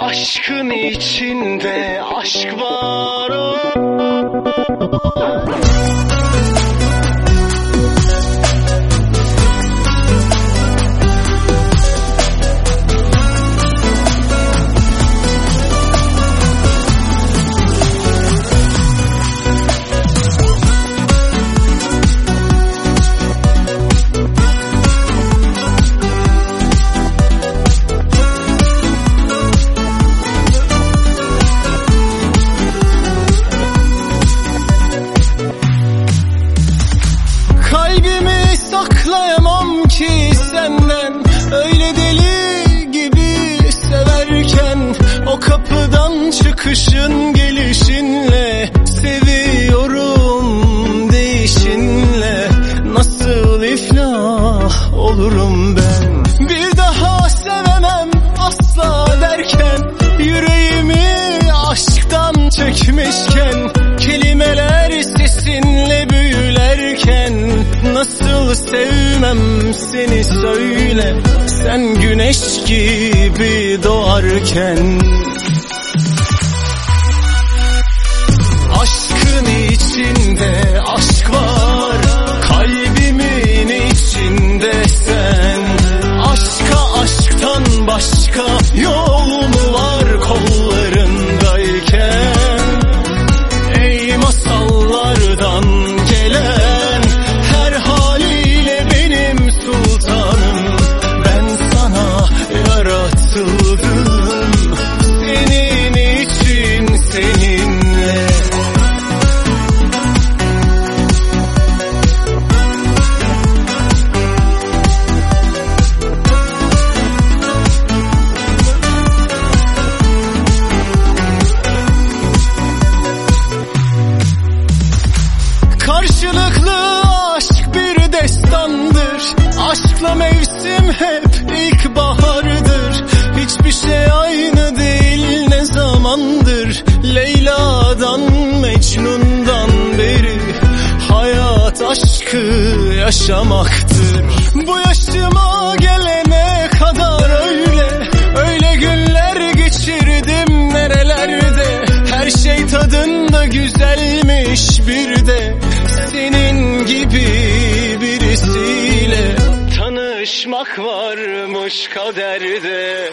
Aşkın içinde aşk var. Kalbimi çıkışın gelişinle Seviyorum değişinle. Nasıl iflah olurum ben? Bir daha sevemem asla derken Yüreğimi aşktan çekmişken Kelimeler sesinle büyülerken Nasıl sevmem seni söyle. Sen güneş gibi doğarken Aşkla mevsim hep ilkbahardır. Hiçbir şey aynı değil ne zamandır? Leyla'dan Mecnun'dan beri Hayat aşkı yaşamaktır. Bu yaşıma gelene kadar öyle Öyle günler geçirdim nerelerde? Her şey tadında güzelmiş bir de Senin gibi Tanışmak varmış kaderde